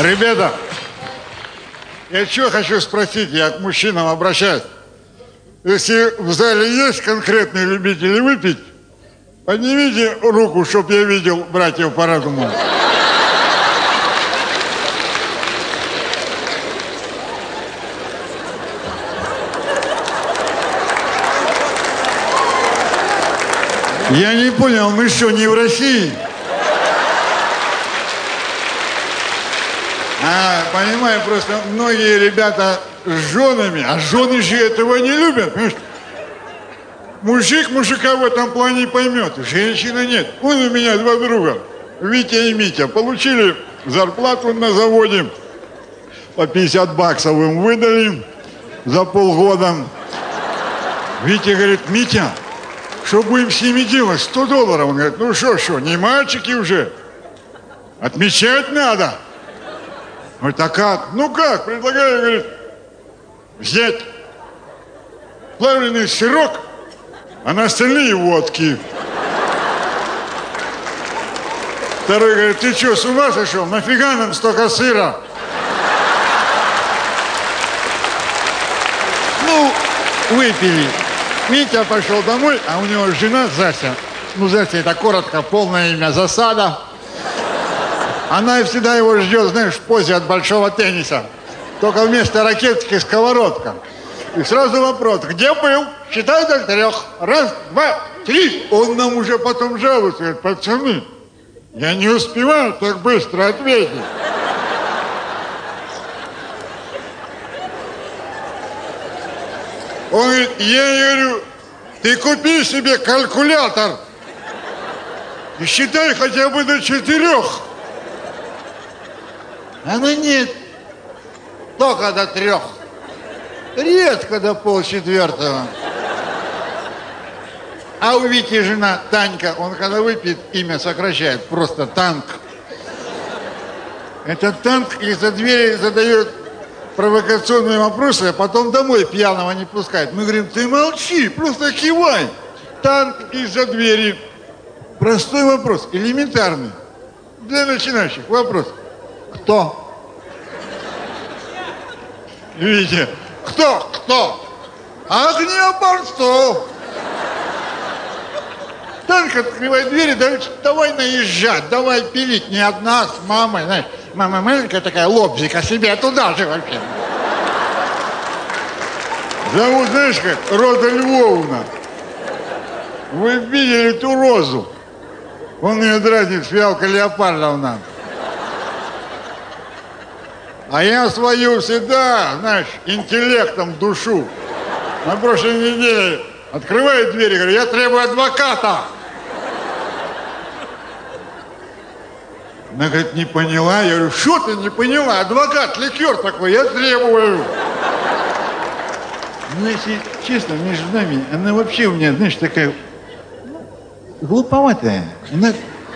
Ребята, я что хочу спросить, я к мужчинам обращаюсь. Если в зале есть конкретные любители выпить, поднимите руку, чтоб я видел братьев по разуму. Я не понял, мы что, не в России? А, понимаю, просто многие ребята с женами, а жены же этого не любят. Мужик мужика в этом плане поймет, женщина нет. Вон у меня два друга, Витя и Митя, получили зарплату на заводе, по 50 баксов им выдали за полгода. Витя говорит, Митя, что будем с ними делать? 100 долларов. Он говорит, ну что, что, не мальчики уже? Отмечать надо. Говорит, а как? Ну как? Предлагаю, говорит, взять плавленый сырок, а на остальные водки. Второй говорит, ты что, с ума сошел? Нафига нам столько сыра? Ну, выпили. Митя пошел домой, а у него жена Зася. Ну, Зася это коротко, полное имя Засада. Она всегда его ждет, знаешь, в позе от большого тенниса. Только вместо ракетки сковородка. И сразу вопрос, где был? Считай до трех. Раз, два, три. Он нам уже потом жалуется, говорит, пацаны, я не успеваю так быстро ответить. Он говорит, я говорю, ты купи себе калькулятор и считай хотя бы до четырех. Она нет, только до трех. Редко до полчетвертого. А у Вити жена Танька, он когда выпьет, имя сокращает, просто танк. Этот танк из-за двери задает провокационные вопросы, а потом домой пьяного не пускает. Мы говорим, ты молчи, просто кивай. Танк из-за двери. Простой вопрос, элементарный. Для начинающих вопрос. Кто? Видите? Кто? Кто? Огня Борцов. Танк открывает двери, давай, давай наезжать, давай пилить не одна с мамой, знаешь. Мама маленькая такая, лобзик, а себе туда же вообще. Зовут, знаешь как, Роза Львовна. Вы видели ту розу? Он ее дразнит, фиалка Леопардовна. А я свою всегда, знаешь, интеллектом душу. На прошлой неделе открывает дверь и говорит, я требую адвоката. Она говорит, не поняла. Я говорю, что ты не поняла? Адвокат, ликер такой, я требую. Ну, если честно, между нами, она вообще у меня, знаешь, такая глуповатая. Она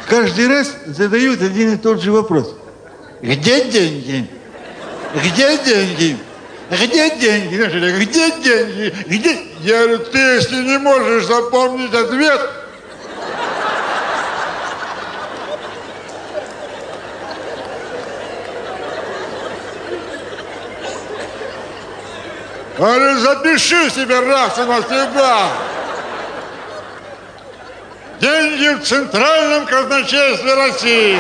каждый раз задает один и тот же вопрос. Где деньги? Где деньги? Где деньги? Где деньги? Где? Я говорю, ты если не можешь запомнить ответ, Говорю, запиши себе раз и навсегда. Деньги в Центральном казначействе России.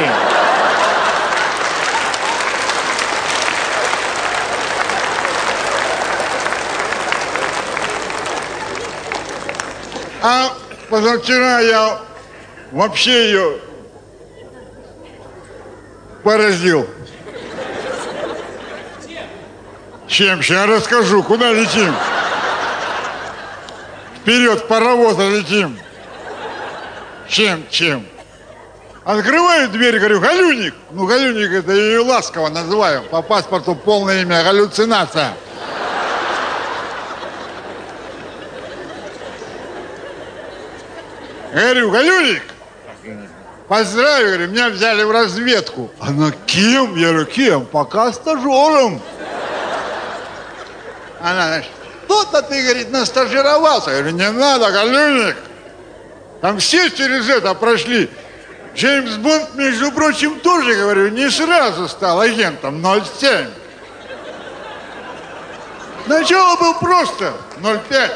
А позавчера я вообще ее поразил. Чем? Сейчас расскажу. Куда летим? Вперед, паровоза летим. Чем? Чем? Открываю дверь, говорю, Галюник. Ну, Галюник, это ее ласково называю. По паспорту полное имя, галлюцинация. Говорю, Галюник, поздравляю, говорю, меня взяли в разведку. Она кем? Я говорю, кем? Пока стажером. Она, знаешь, то-то ты, говорит, настажировался. Я говорю, не надо, Галюник. Там все через это прошли. Джеймс Бонд, между прочим, тоже, говорю, не сразу стал агентом 07. Начало был просто 05.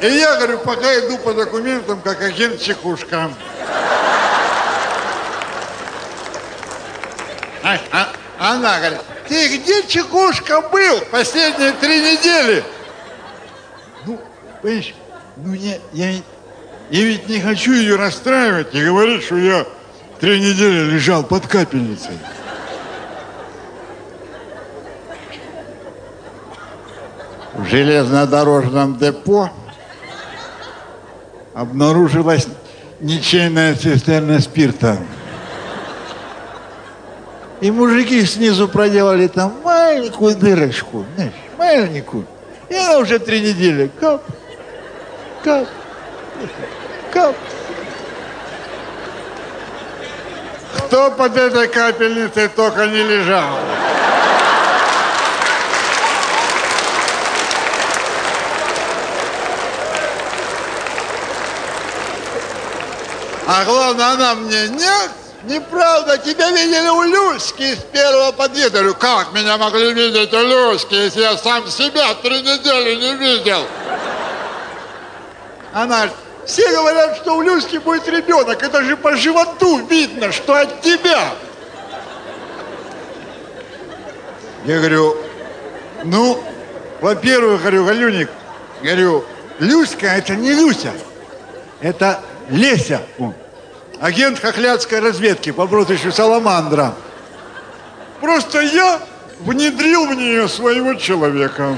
И я, говорю, пока иду по документам, как агент Чекушка. А, а, она говорит, ты где Чекушка был последние три недели? Ну, понимаешь, ну я, я, я ведь не хочу ее расстраивать и говорить, что я три недели лежал под капельницей. В железнодорожном депо обнаружилась ничейная цистерна спирта. И мужики снизу проделали там маленькую дырочку, знаешь, маленькую. И она уже три недели кап, кап, кап. Кто под этой капельницей только не лежал. А главное, она мне, нет, неправда, тебя видели у Люськи из первого подъезда. Я как меня могли видеть у Люськи, если я сам себя три недели не видел? Она, все говорят, что у Люськи будет ребенок, это же по животу видно, что от тебя. Я говорю, ну, во-первых, говорю, Галюник, говорю, Люська это не Люся, это Леся, он, агент хохлядской разведки по прозвищу Саламандра. Просто я внедрил в нее своего человека.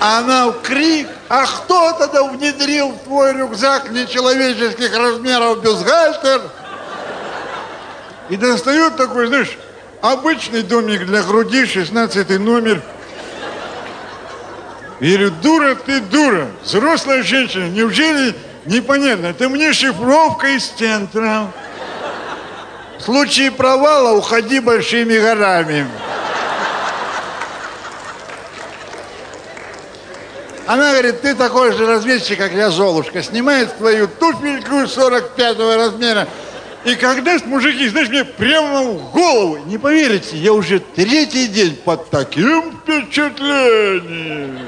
Она в крик, а кто тогда внедрил в твой рюкзак нечеловеческих размеров бюстгальтер? И достает такой, знаешь, Обычный домик для груди, 16 номер. Я дура ты, дура. Взрослая женщина, неужели непонятно? Это мне шифровка из центра. В случае провала уходи большими горами. Она говорит, ты такой же разведчик, как я, Золушка. Снимает твою туфельку 45 размера и когда мужики, знаешь, мне прямо в голову, не поверите, я уже третий день под таким впечатлением.